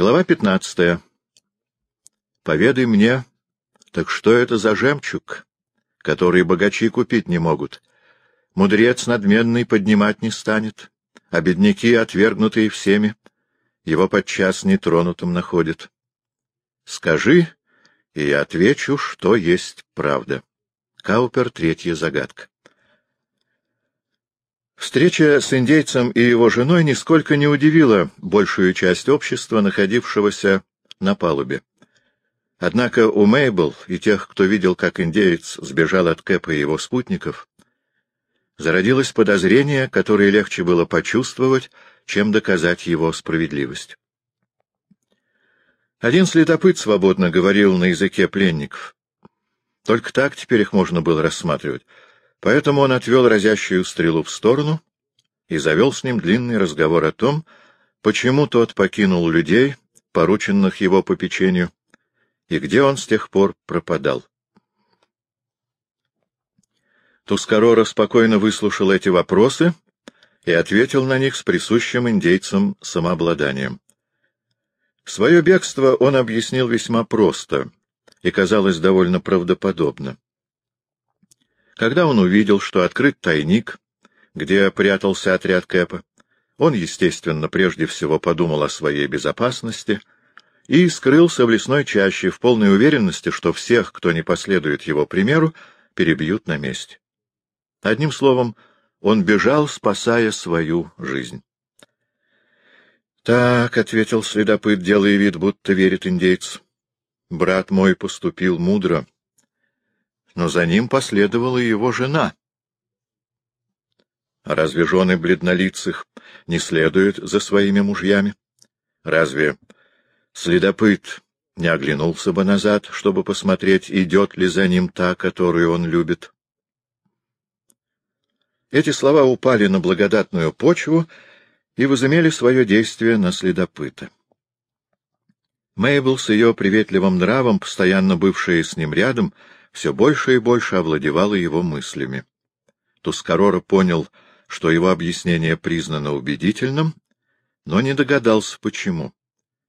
Глава пятнадцатая. Поведай мне, так что это за жемчуг, который богачи купить не могут? Мудрец надменный поднимать не станет, а бедняки, отвергнутые всеми, его подчас нетронутым находят. Скажи, и я отвечу, что есть правда. Каупер, третья загадка. Встреча с индейцем и его женой нисколько не удивила большую часть общества, находившегося на палубе. Однако у Мейбл и тех, кто видел, как индеец сбежал от Кэпа и его спутников, зародилось подозрение, которое легче было почувствовать, чем доказать его справедливость. Один следопыт свободно говорил на языке пленников. Только так теперь их можно было рассматривать — Поэтому он отвел разящую стрелу в сторону и завел с ним длинный разговор о том, почему тот покинул людей, порученных его попечению, и где он с тех пор пропадал. Тускарора спокойно выслушал эти вопросы и ответил на них с присущим индейцам самообладанием. Свое бегство он объяснил весьма просто и казалось довольно правдоподобно. Когда он увидел, что открыт тайник, где прятался отряд Кэпа, он, естественно, прежде всего подумал о своей безопасности и скрылся в лесной чаще в полной уверенности, что всех, кто не последует его примеру, перебьют на месте. Одним словом, он бежал, спасая свою жизнь. — Так, — ответил следопыт, делая вид, будто верит индейцу, — брат мой поступил мудро. — но за ним последовала его жена. Разве жены бледнолицых не следуют за своими мужьями? Разве следопыт не оглянулся бы назад, чтобы посмотреть, идет ли за ним та, которую он любит? Эти слова упали на благодатную почву и возымели свое действие на следопыта. Мейбл с ее приветливым нравом, постоянно бывшая с ним рядом, — все больше и больше овладевало его мыслями. Тускарора понял, что его объяснение признано убедительным, но не догадался, почему.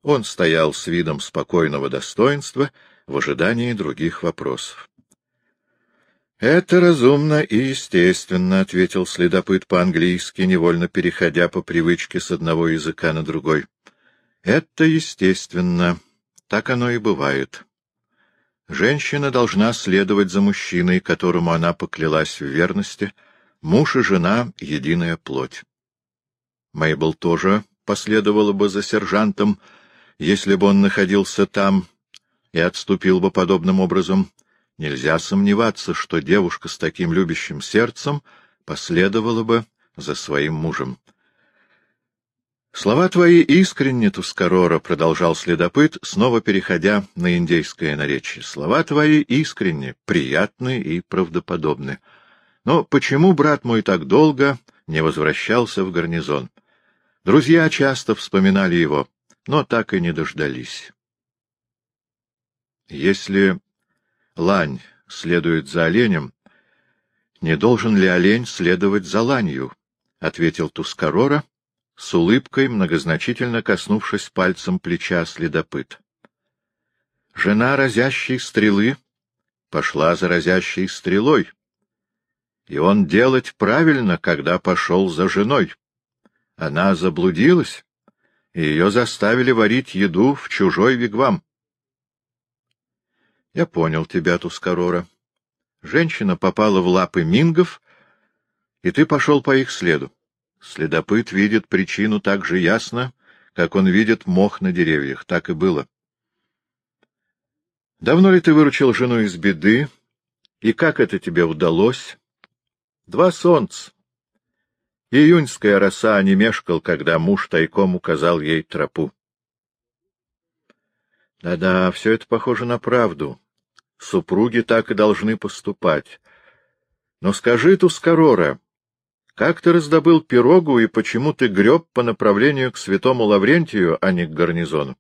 Он стоял с видом спокойного достоинства в ожидании других вопросов. — Это разумно и естественно, — ответил следопыт по-английски, невольно переходя по привычке с одного языка на другой. — Это естественно. Так оно и бывает. Женщина должна следовать за мужчиной, которому она поклялась в верности, муж и жена — единая плоть. Мейбл тоже последовала бы за сержантом, если бы он находился там и отступил бы подобным образом. Нельзя сомневаться, что девушка с таким любящим сердцем последовала бы за своим мужем. — Слова твои искренне, Тускарора, — продолжал следопыт, снова переходя на индейское наречие. — Слова твои искренне, приятны и правдоподобны. Но почему, брат мой, так долго не возвращался в гарнизон? Друзья часто вспоминали его, но так и не дождались. Если лань следует за оленем, не должен ли олень следовать за ланью? — ответил Тускарора, с улыбкой, многозначительно коснувшись пальцем плеча следопыт. Жена разящей стрелы пошла за разящей стрелой, и он делать правильно, когда пошел за женой. Она заблудилась, и ее заставили варить еду в чужой вигвам. Я понял тебя, Тускарора. Женщина попала в лапы мингов, и ты пошел по их следу. Следопыт видит причину так же ясно, как он видит мох на деревьях. Так и было. Давно ли ты выручил жену из беды? И как это тебе удалось? Два солнца. Июньская роса не мешкал, когда муж тайком указал ей тропу. Да-да, все это похоже на правду. Супруги так и должны поступать. Но скажи, Тускарора, как ты раздобыл пирогу и почему ты греб по направлению к святому Лаврентию, а не к гарнизону?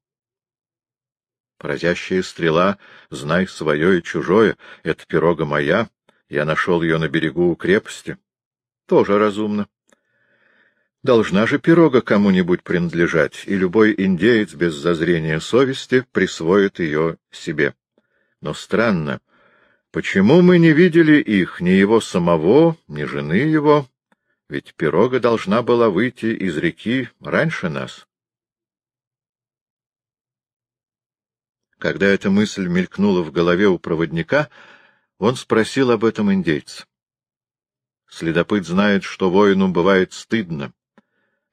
Поразящая стрела, знай свое и чужое, это пирога моя, я нашел ее на берегу у крепости. Тоже разумно. Должна же пирога кому-нибудь принадлежать, и любой индеец без зазрения совести присвоит ее себе. Но странно, почему мы не видели их, ни его самого, ни жены его? Ведь пирога должна была выйти из реки раньше нас. Когда эта мысль мелькнула в голове у проводника, он спросил об этом индейца. Следопыт знает, что воину бывает стыдно.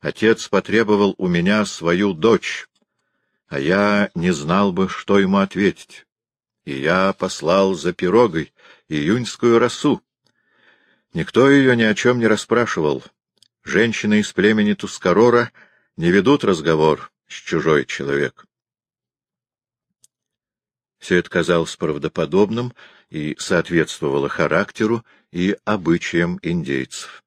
Отец потребовал у меня свою дочь, а я не знал бы, что ему ответить. И я послал за пирогой июньскую росу. Никто ее ни о чем не расспрашивал. Женщины из племени Тускарора не ведут разговор с чужой человек. Все это казалось правдоподобным и соответствовало характеру и обычаям индейцев.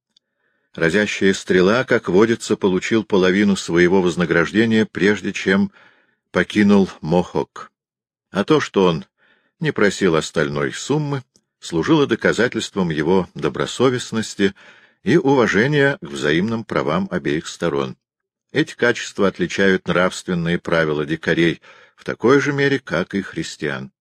Разящая стрела, как водится, получил половину своего вознаграждения, прежде чем покинул Мохок. А то, что он не просил остальной суммы, служило доказательством его добросовестности и уважения к взаимным правам обеих сторон. Эти качества отличают нравственные правила дикарей в такой же мере, как и христиан.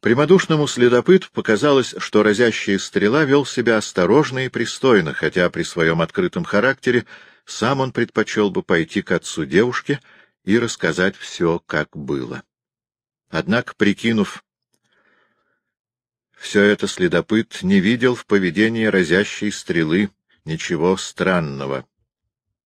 Прямодушному следопыту показалось, что разящая стрела вел себя осторожно и пристойно, хотя при своем открытом характере сам он предпочел бы пойти к отцу девушки и рассказать все, как было. Однако, прикинув все это, следопыт не видел в поведении разящей стрелы ничего странного.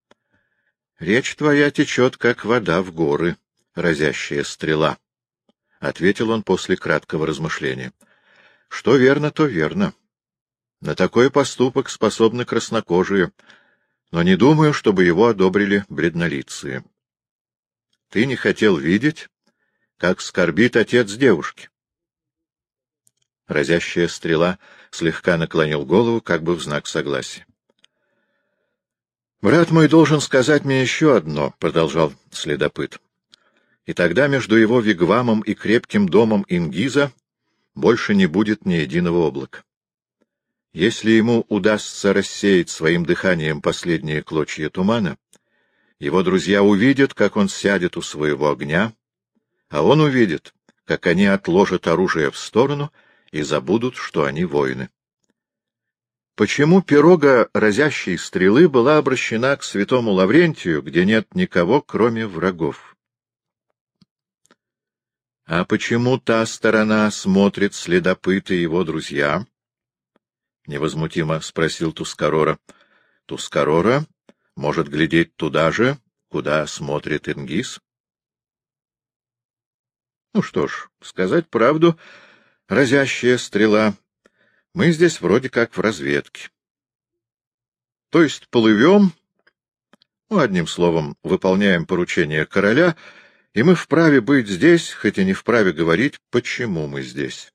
— Речь твоя течет, как вода в горы, разящая стрела, — ответил он после краткого размышления. — Что верно, то верно. На такой поступок способны краснокожие, но не думаю, чтобы его одобрили бледнолицые. Ты не хотел видеть, как скорбит отец девушки. Разящая стрела слегка наклонил голову, как бы в знак согласия. — Брат мой должен сказать мне еще одно, — продолжал следопыт и тогда между его вигвамом и крепким домом Ингиза больше не будет ни единого облака. Если ему удастся рассеять своим дыханием последние клочья тумана, его друзья увидят, как он сядет у своего огня, а он увидит, как они отложат оружие в сторону и забудут, что они воины. Почему пирога разящей стрелы была обращена к святому Лаврентию, где нет никого, кроме врагов? — А почему та сторона смотрит следопыты его друзья? — невозмутимо спросил Тускарора. — Тускарора может глядеть туда же, куда смотрит Ингиз? Ну что ж, сказать правду, разящая стрела, мы здесь вроде как в разведке. То есть плывем, ну, одним словом, выполняем поручение короля — и мы вправе быть здесь, хоть и не вправе говорить, почему мы здесь.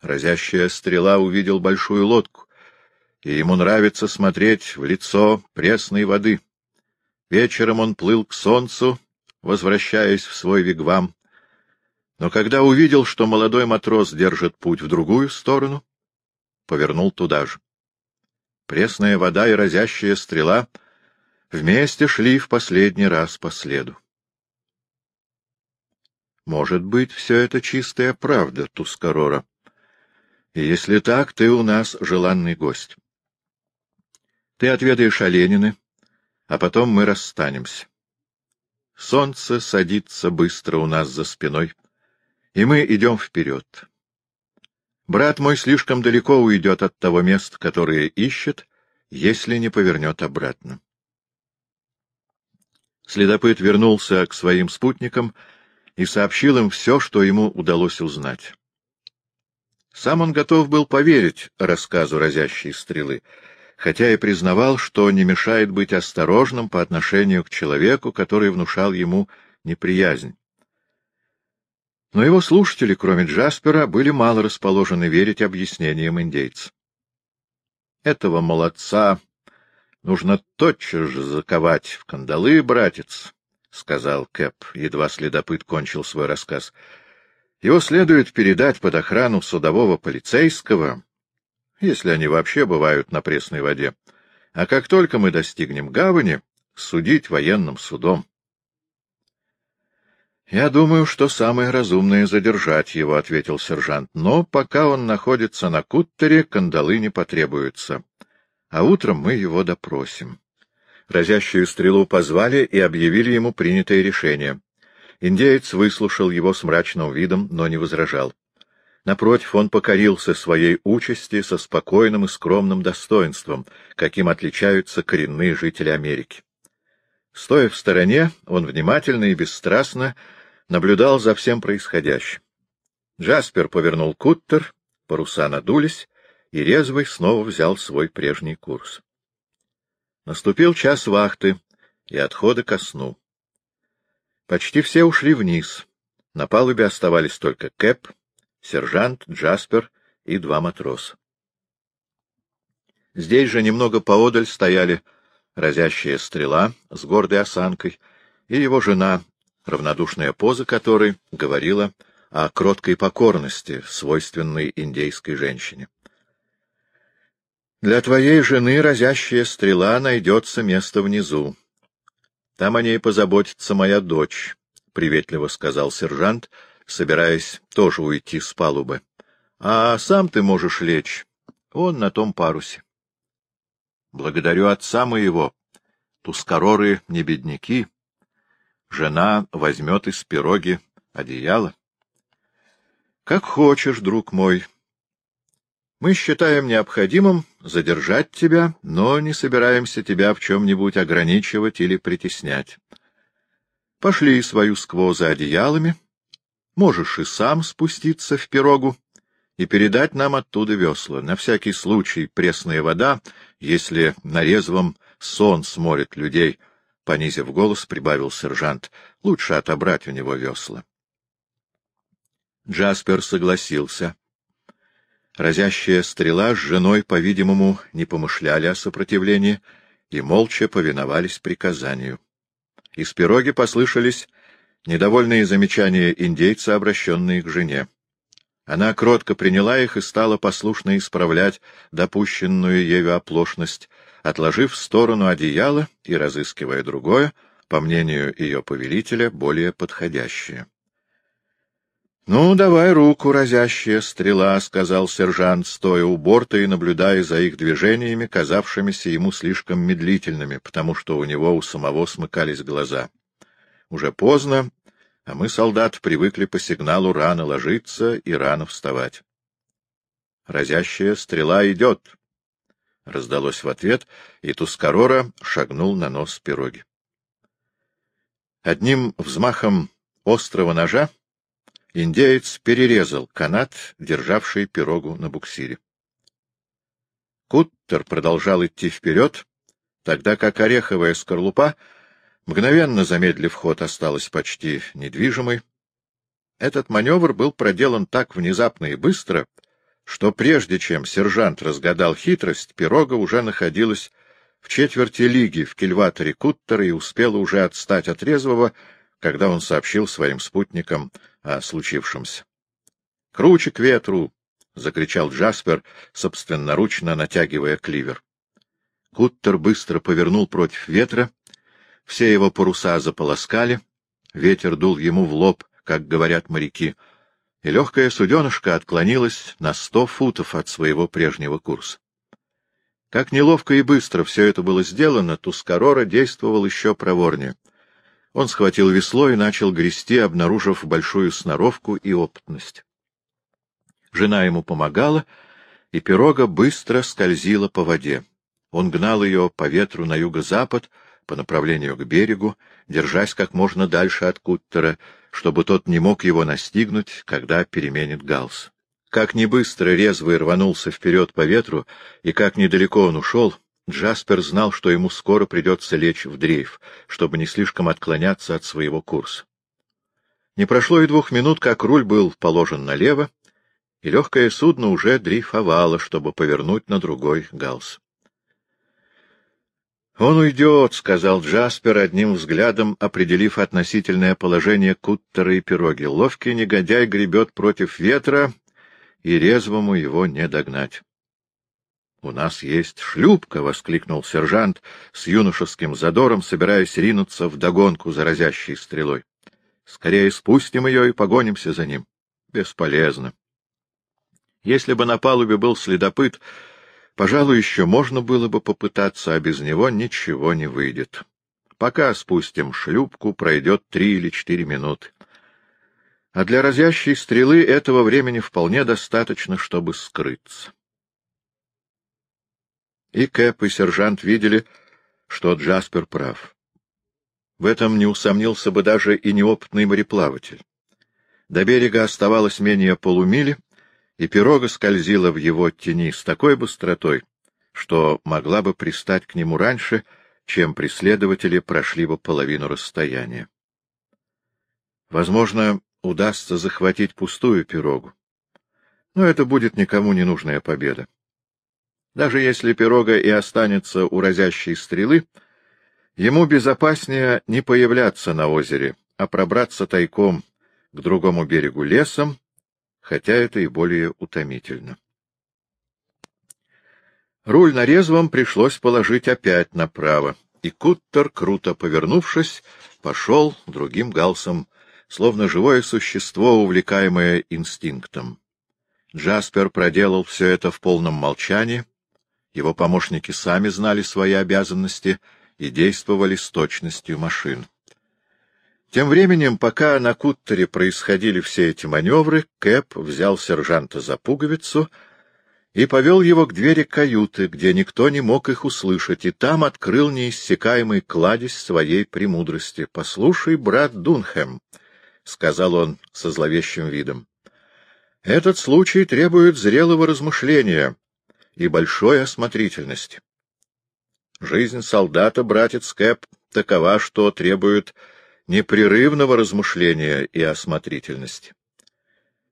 Разящая стрела увидел большую лодку, и ему нравится смотреть в лицо пресной воды. Вечером он плыл к солнцу, возвращаясь в свой вигвам, но когда увидел, что молодой матрос держит путь в другую сторону, повернул туда же. Пресная вода и разящая стрела — Вместе шли в последний раз по следу. Может быть, все это чистая правда, Тускарора. И если так, ты у нас желанный гость. Ты отведаешь оленины, а потом мы расстанемся. Солнце садится быстро у нас за спиной, и мы идем вперед. Брат мой слишком далеко уйдет от того места, которое ищет, если не повернет обратно. Следопыт вернулся к своим спутникам и сообщил им все, что ему удалось узнать. Сам он готов был поверить рассказу разящей стрелы, хотя и признавал, что не мешает быть осторожным по отношению к человеку, который внушал ему неприязнь. Но его слушатели, кроме Джаспера, были мало расположены верить объяснениям индейца. Этого молодца — Нужно тотчас же заковать в кандалы, братец, — сказал Кэп, едва следопыт кончил свой рассказ. — Его следует передать под охрану судового полицейского если они вообще бывают на пресной воде. А как только мы достигнем гавани, судить военным судом. — Я думаю, что самое разумное — задержать его, — ответил сержант. — Но пока он находится на куттере, кандалы не потребуются. А утром мы его допросим. Разящую стрелу позвали и объявили ему принятое решение. Индеец выслушал его с мрачным видом, но не возражал. Напротив, он покорился своей участи со спокойным и скромным достоинством, каким отличаются коренные жители Америки. Стоя в стороне, он внимательно и бесстрастно наблюдал за всем происходящим. Джаспер повернул куттер, паруса надулись, и резвый снова взял свой прежний курс. Наступил час вахты и отхода ко сну. Почти все ушли вниз. На палубе оставались только Кэп, сержант, Джаспер и два матроса. Здесь же немного поодаль стояли разящая стрела с гордой осанкой и его жена, равнодушная поза которой говорила о кроткой покорности, свойственной индейской женщине. «Для твоей жены разящая стрела найдется место внизу. Там о ней позаботится моя дочь», — приветливо сказал сержант, собираясь тоже уйти с палубы. «А сам ты можешь лечь. Он на том парусе». «Благодарю отца моего. Тускароры не бедняки». Жена возьмет из пироги одеяло. — Как хочешь, друг мой. Мы считаем необходимым задержать тебя, но не собираемся тебя в чем-нибудь ограничивать или притеснять. Пошли свою скво за одеялами. Можешь и сам спуститься в пирогу и передать нам оттуда весла. На всякий случай пресная вода, если на резвом сон сморит людей — понизив голос, прибавил сержант. — Лучше отобрать у него весла. Джаспер согласился. Разящая стрела с женой, по-видимому, не помышляли о сопротивлении и молча повиновались приказанию. Из пироги послышались недовольные замечания индейца, обращенные к жене. Она кротко приняла их и стала послушно исправлять допущенную ею оплошность, отложив в сторону одеяло и разыскивая другое, по мнению ее повелителя, более подходящее. — Ну, давай руку, разящая стрела, — сказал сержант, стоя у борта и наблюдая за их движениями, казавшимися ему слишком медлительными, потому что у него у самого смыкались глаза. Уже поздно, а мы, солдат, привыкли по сигналу рано ложиться и рано вставать. Разящая стрела идет, — раздалось в ответ, и Тускарора шагнул на нос пироги. Одним взмахом острого ножа индеец перерезал канат, державший пирогу на буксире. Куттер продолжал идти вперед, тогда как ореховая скорлупа, мгновенно замедлив ход, осталась почти недвижимой. Этот маневр был проделан так внезапно и быстро, что прежде чем сержант разгадал хитрость, пирога уже находилась в четверти лиги в кильваторе Куттера и успела уже отстать от резвого, когда он сообщил своим спутникам о случившемся. — Круче к ветру! — закричал Джаспер, собственноручно натягивая кливер. Куттер быстро повернул против ветра, все его паруса заполоскали, ветер дул ему в лоб, как говорят моряки — и легкая суденышко отклонилась на сто футов от своего прежнего курса. Как неловко и быстро все это было сделано, Тускарора действовал еще проворнее. Он схватил весло и начал грести, обнаружив большую сноровку и опытность. Жена ему помогала, и пирога быстро скользила по воде. Он гнал ее по ветру на юго-запад, по направлению к берегу, держась как можно дальше от Куттера, чтобы тот не мог его настигнуть, когда переменит галс. Как не быстро резвый рванулся вперед по ветру, и как недалеко он ушел, Джаспер знал, что ему скоро придется лечь в дрейф, чтобы не слишком отклоняться от своего курса. Не прошло и двух минут, как руль был положен налево, и легкое судно уже дрейфовало, чтобы повернуть на другой галс. «Он уйдет», — сказал Джаспер, одним взглядом определив относительное положение Куттера и пироги. «Ловкий негодяй гребет против ветра, и резвому его не догнать». — У нас есть шлюпка! — воскликнул сержант с юношеским задором, собираясь ринуться в догонку за разящей стрелой. — Скорее спустим ее и погонимся за ним. Бесполезно. Если бы на палубе был следопыт, пожалуй, еще можно было бы попытаться, а без него ничего не выйдет. Пока спустим шлюпку, пройдет три или четыре минуты. А для разящей стрелы этого времени вполне достаточно, чтобы скрыться. И Кэп, и сержант видели, что Джаспер прав. В этом не усомнился бы даже и неопытный мореплаватель. До берега оставалось менее полумили, и пирога скользила в его тени с такой быстротой, что могла бы пристать к нему раньше, чем преследователи прошли бы половину расстояния. Возможно, удастся захватить пустую пирогу, но это будет никому не нужная победа. Даже если пирога и останется у разящей стрелы, ему безопаснее не появляться на озере, а пробраться тайком к другому берегу лесом, хотя это и более утомительно. Руль на резвом пришлось положить опять направо, и Куттер, круто повернувшись, пошел другим галсом, словно живое существо, увлекаемое инстинктом. Джаспер проделал все это в полном молчании, его помощники сами знали свои обязанности и действовали с точностью машин. Тем временем, пока на куттере происходили все эти маневры, Кэп взял сержанта за пуговицу и повел его к двери каюты, где никто не мог их услышать, и там открыл неиссякаемый кладезь своей премудрости. — Послушай, брат Дунхэм, — сказал он со зловещим видом, — этот случай требует зрелого размышления и большой осмотрительности. Жизнь солдата, братец Кэп, такова, что требует непрерывного размышления и осмотрительности.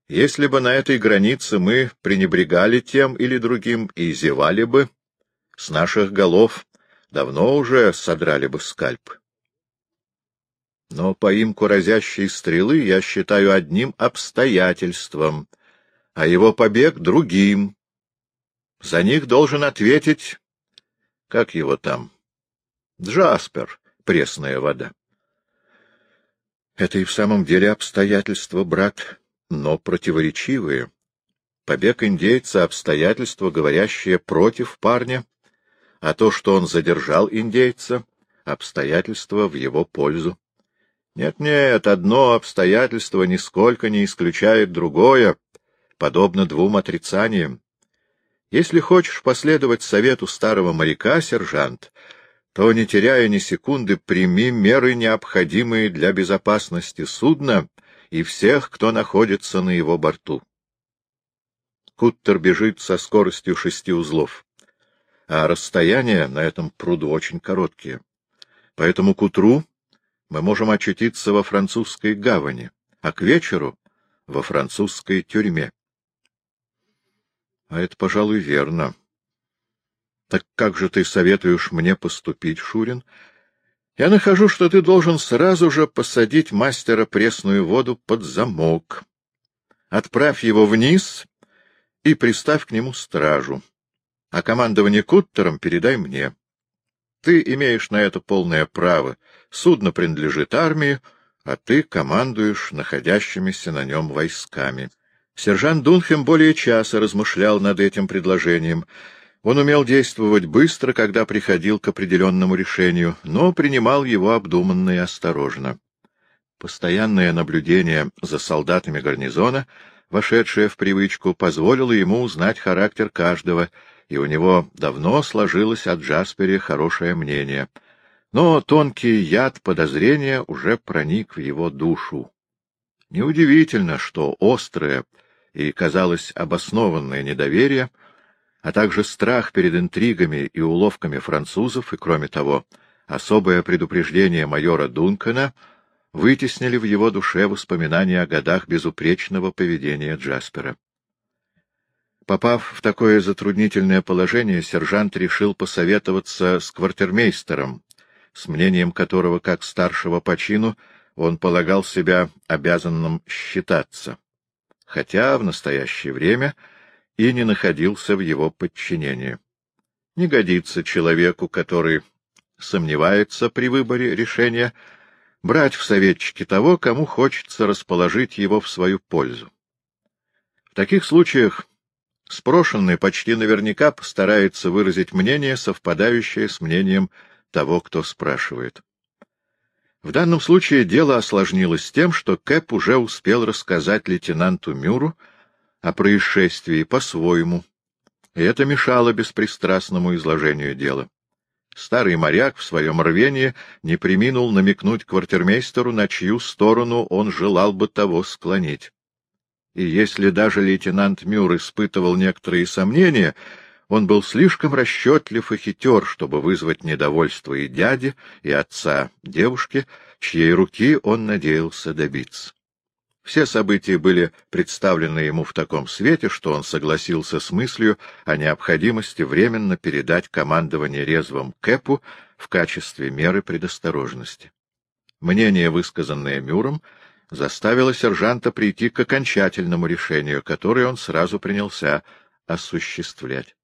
Если бы на этой границе мы пренебрегали тем или другим и зевали бы, с наших голов давно уже содрали бы скальп. Но поимку разящей стрелы я считаю одним обстоятельством, а его побег — другим. За них должен ответить... Как его там? Джаспер, пресная вода. Это и в самом деле обстоятельства, брат, но противоречивые. Побег индейца — обстоятельства, говорящие против парня, а то, что он задержал индейца — обстоятельства в его пользу. Нет-нет, одно обстоятельство нисколько не исключает другое, подобно двум отрицаниям. Если хочешь последовать совету старого моряка, сержант, то, не теряя ни секунды, прими меры, необходимые для безопасности судна и всех, кто находится на его борту. Куттер бежит со скоростью шести узлов, а расстояния на этом пруду очень короткие. Поэтому к утру мы можем очутиться во французской гавани, а к вечеру — во французской тюрьме. А это, пожалуй, верно. Так как же ты советуешь мне поступить, Шурин? Я нахожу, что ты должен сразу же посадить мастера пресную воду под замок. Отправь его вниз и приставь к нему стражу. А командование куттером передай мне. Ты имеешь на это полное право. Судно принадлежит армии, а ты командуешь находящимися на нем войсками. Сержант Дунхем более часа размышлял над этим предложением — он умел действовать быстро, когда приходил к определенному решению, но принимал его обдуманно и осторожно. Постоянное наблюдение за солдатами гарнизона, вошедшее в привычку, позволило ему узнать характер каждого, и у него давно сложилось о Джаспере хорошее мнение. Но тонкий яд подозрения уже проник в его душу. Неудивительно, что острое и, казалось, обоснованное недоверие — а также страх перед интригами и уловками французов, и, кроме того, особое предупреждение майора Дункана вытеснили в его душе воспоминания о годах безупречного поведения Джаспера. Попав в такое затруднительное положение, сержант решил посоветоваться с квартирмейстером, с мнением которого, как старшего по чину, он полагал себя обязанным считаться. Хотя в настоящее время и не находился в его подчинении. Не годится человеку, который сомневается при выборе решения, брать в советчики того, кому хочется расположить его в свою пользу. В таких случаях спрошенный почти наверняка постарается выразить мнение, совпадающее с мнением того, кто спрашивает. В данном случае дело осложнилось тем, что Кэп уже успел рассказать лейтенанту Мюру о происшествии по-своему, и это мешало беспристрастному изложению дела. Старый моряк в своем рвении не приминул намекнуть квартирмейстеру, на чью сторону он желал бы того склонить. И если даже лейтенант Мюр испытывал некоторые сомнения, он был слишком расчетлив и хитер, чтобы вызвать недовольство и дяди, и отца девушки, чьей руки он надеялся добиться. Все события были представлены ему в таком свете, что он согласился с мыслью о необходимости временно передать командование резвым Кэпу в качестве меры предосторожности. Мнение, высказанное Мюром, заставило сержанта прийти к окончательному решению, которое он сразу принялся осуществлять.